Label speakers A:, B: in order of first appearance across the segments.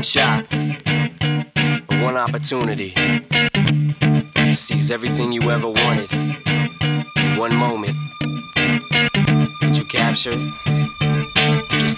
A: one shot, one opportunity to seize everything you ever wanted in one moment. Did you capture it?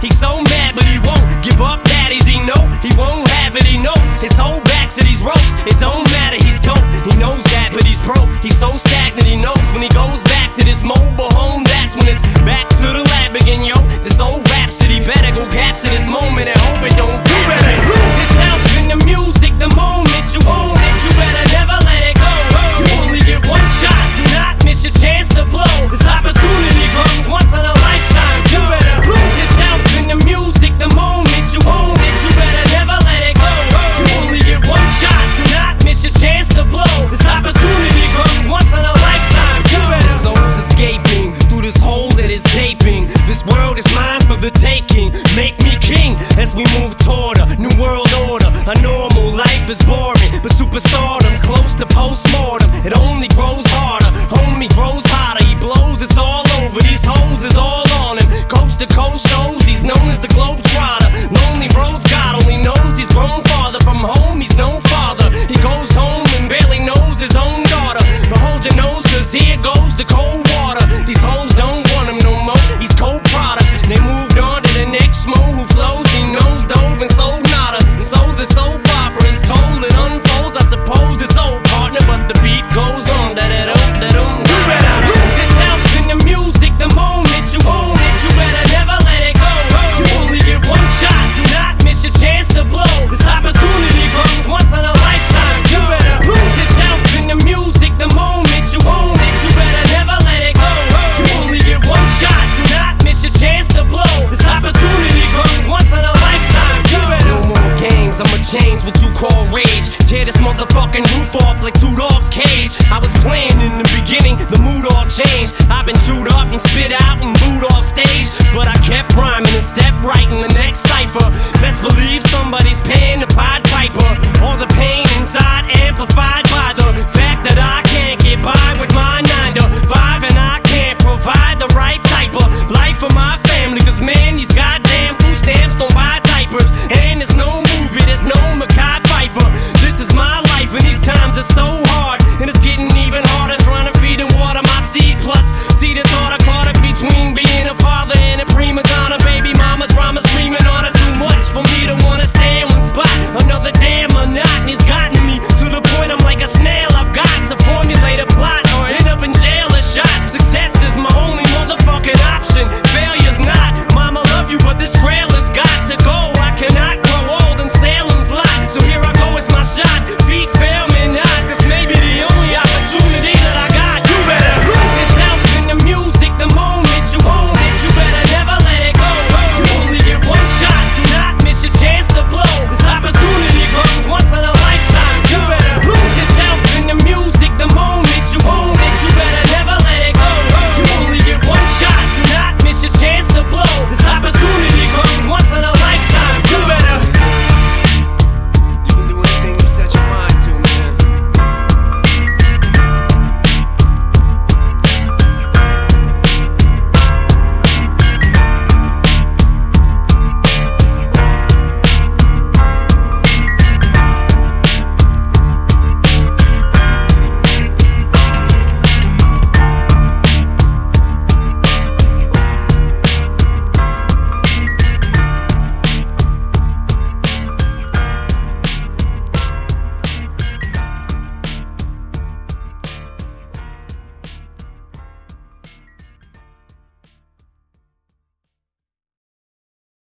B: He's so mad the cold. tear this motherfucking roof off like two dogs' cage. I was playing in the beginning, the mood all changed. I've been chewed up and spit out and booed off stage. But I kept rhyming and stepped right in the next cipher. Best believe somebody's paying the Pied Piper. All the pain inside amplified by the fact that I can't get by with my.